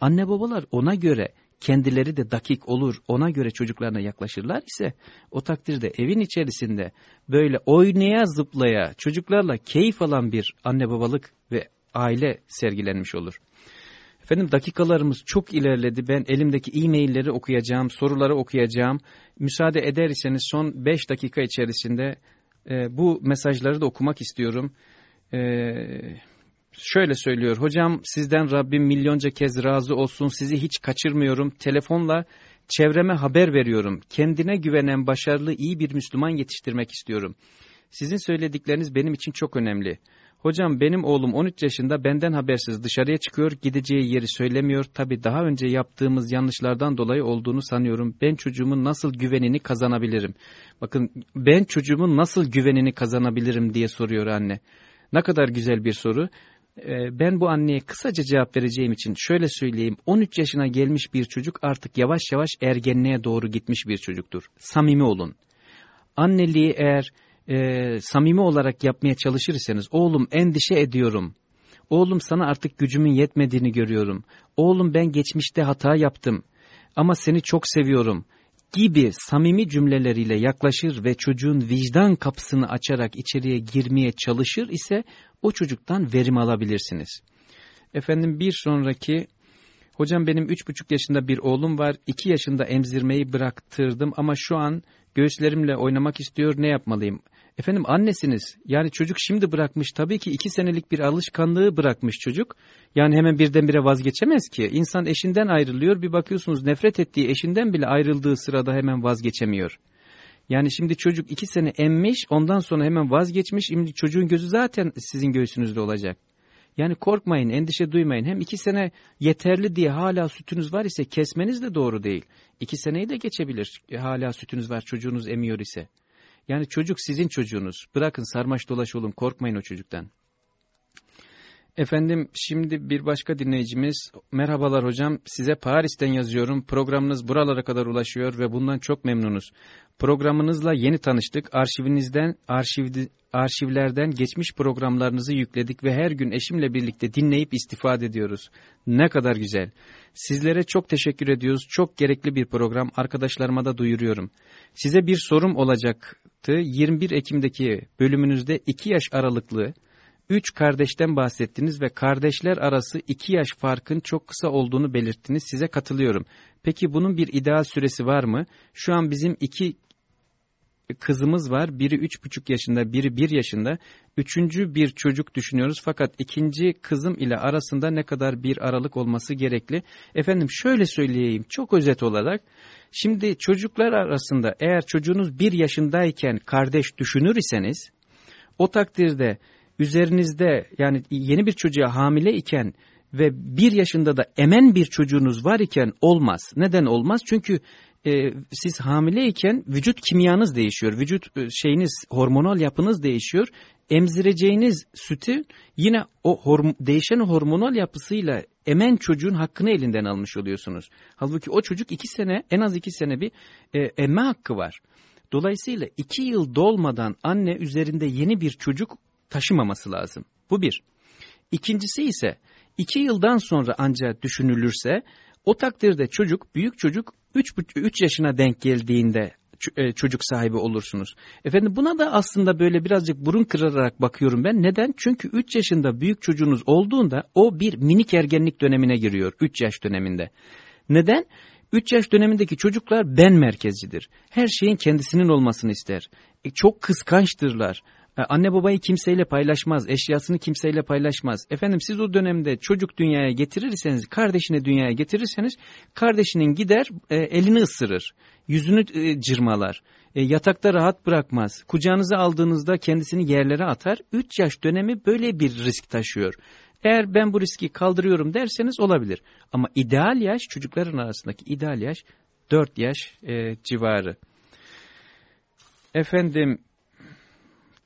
Anne babalar ona göre kendileri de dakik olur ona göre çocuklarına yaklaşırlar ise o takdirde evin içerisinde böyle oynaya zıplaya çocuklarla keyif alan bir anne babalık ve aile sergilenmiş olur. Efendim dakikalarımız çok ilerledi. Ben elimdeki e-mailleri okuyacağım, soruları okuyacağım. Müsaade ederseniz son 5 dakika içerisinde e, bu mesajları da okumak istiyorum. E, şöyle söylüyor. Hocam sizden Rabbim milyonca kez razı olsun. Sizi hiç kaçırmıyorum. Telefonla çevreme haber veriyorum. Kendine güvenen başarılı iyi bir Müslüman yetiştirmek istiyorum. Sizin söyledikleriniz benim için çok önemli. Hocam benim oğlum 13 yaşında benden habersiz dışarıya çıkıyor, gideceği yeri söylemiyor. Tabi daha önce yaptığımız yanlışlardan dolayı olduğunu sanıyorum. Ben çocuğumun nasıl güvenini kazanabilirim? Bakın ben çocuğumun nasıl güvenini kazanabilirim diye soruyor anne. Ne kadar güzel bir soru. Ee, ben bu anneye kısaca cevap vereceğim için şöyle söyleyeyim. 13 yaşına gelmiş bir çocuk artık yavaş yavaş ergenliğe doğru gitmiş bir çocuktur. Samimi olun. Anneliği eğer e, samimi olarak yapmaya çalışırsanız oğlum endişe ediyorum. Oğlum sana artık gücümün yetmediğini görüyorum. Oğlum ben geçmişte hata yaptım ama seni çok seviyorum gibi samimi cümleleriyle yaklaşır ve çocuğun vicdan kapısını açarak içeriye girmeye çalışır ise o çocuktan verim alabilirsiniz. Efendim bir sonraki hocam benim üç buçuk yaşında bir oğlum var iki yaşında emzirmeyi bıraktırdım ama şu an göğüslerimle oynamak istiyor ne yapmalıyım? Efendim annesiniz yani çocuk şimdi bırakmış tabii ki iki senelik bir alışkanlığı bırakmış çocuk. Yani hemen birdenbire vazgeçemez ki. İnsan eşinden ayrılıyor bir bakıyorsunuz nefret ettiği eşinden bile ayrıldığı sırada hemen vazgeçemiyor. Yani şimdi çocuk iki sene emmiş ondan sonra hemen vazgeçmiş. Şimdi çocuğun gözü zaten sizin göğsünüzde olacak. Yani korkmayın, endişe duymayın. Hem iki sene yeterli diye hala sütünüz var ise kesmeniz de doğru değil. İki seneyi de geçebilir hala sütünüz var çocuğunuz emiyor ise. Yani çocuk sizin çocuğunuz. Bırakın sarmaş dolaş olun korkmayın o çocuktan. Efendim şimdi bir başka dinleyicimiz merhabalar hocam size Paris'ten yazıyorum programınız buralara kadar ulaşıyor ve bundan çok memnunuz. Programınızla yeni tanıştık arşivinizden arşivdi, arşivlerden geçmiş programlarınızı yükledik ve her gün eşimle birlikte dinleyip istifade ediyoruz. Ne kadar güzel. Sizlere çok teşekkür ediyoruz çok gerekli bir program arkadaşlarıma da duyuruyorum. Size bir sorum olacaktı 21 Ekim'deki bölümünüzde 2 yaş aralıklı Üç kardeşten bahsettiniz ve kardeşler arası iki yaş farkın çok kısa olduğunu belirttiniz. Size katılıyorum. Peki bunun bir ideal süresi var mı? Şu an bizim iki kızımız var. Biri üç buçuk yaşında, biri bir yaşında. Üçüncü bir çocuk düşünüyoruz. Fakat ikinci kızım ile arasında ne kadar bir aralık olması gerekli? Efendim şöyle söyleyeyim çok özet olarak. Şimdi çocuklar arasında eğer çocuğunuz bir yaşındayken kardeş düşünür iseniz o takdirde üzerinizde yani yeni bir çocuğa hamile iken ve bir yaşında da emen bir çocuğunuz var iken olmaz. Neden olmaz? Çünkü e, siz hamileyken vücut kimyanız değişiyor. Vücut e, şeyiniz hormonal yapınız değişiyor. Emzireceğiniz sütü yine o horm değişen hormonal yapısıyla emen çocuğun hakkını elinden almış oluyorsunuz. Halbuki o çocuk iki sene en az iki sene bir e, emme hakkı var. Dolayısıyla iki yıl dolmadan anne üzerinde yeni bir çocuk taşımaması lazım. Bu bir. İkincisi ise iki yıldan sonra ancak düşünülürse o takdirde çocuk, büyük çocuk 3, 3 yaşına denk geldiğinde e, çocuk sahibi olursunuz. Efendim buna da aslında böyle birazcık burun kırarak bakıyorum ben. Neden? Çünkü 3 yaşında büyük çocuğunuz olduğunda o bir minik ergenlik dönemine giriyor 3 yaş döneminde. Neden? 3 yaş dönemindeki çocuklar ben merkezcidir. Her şeyin kendisinin olmasını ister. E, çok kıskançtırlar Anne babayı kimseyle paylaşmaz, eşyasını kimseyle paylaşmaz. Efendim siz o dönemde çocuk dünyaya getirirseniz, kardeşini dünyaya getirirseniz, kardeşinin gider e, elini ısırır, yüzünü e, cırmalar, e, yatakta rahat bırakmaz. Kucağınıza aldığınızda kendisini yerlere atar. 3 yaş dönemi böyle bir risk taşıyor. Eğer ben bu riski kaldırıyorum derseniz olabilir. Ama ideal yaş, çocukların arasındaki ideal yaş 4 yaş e, civarı. Efendim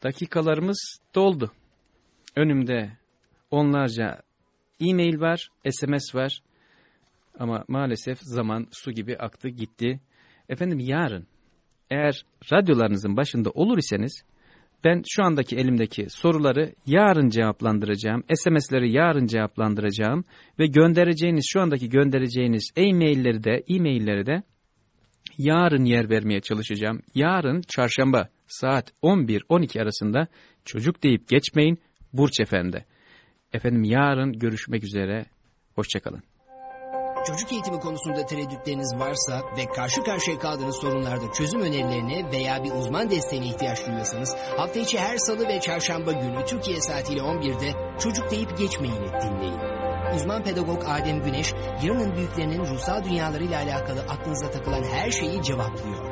dakikalarımız doldu. Önümde onlarca e-mail var, SMS var. Ama maalesef zaman su gibi aktı gitti. Efendim yarın eğer radyolarınızın başında olur iseniz ben şu andaki elimdeki soruları yarın cevaplandıracağım. SMS'leri yarın cevaplandıracağım ve göndereceğiniz şu andaki göndereceğiniz e-mailleri de e-mailleri de yarın yer vermeye çalışacağım. Yarın çarşamba saat 11-12 arasında çocuk deyip geçmeyin Burç Efendi. Efendim yarın görüşmek üzere. Hoşçakalın. Çocuk eğitimi konusunda tereddütleriniz varsa ve karşı karşıya kaldığınız sorunlarda çözüm önerilerine veya bir uzman desteğine ihtiyaç duyuyorsanız hafta içi her salı ve çarşamba günü Türkiye saatiyle 11'de Çocuk Deyip Geçmeyin'i dinleyin. Uzman pedagog Adem Güneş, yarının büyüklerinin ruhsal dünyalarıyla alakalı aklınıza takılan her şeyi cevaplıyor.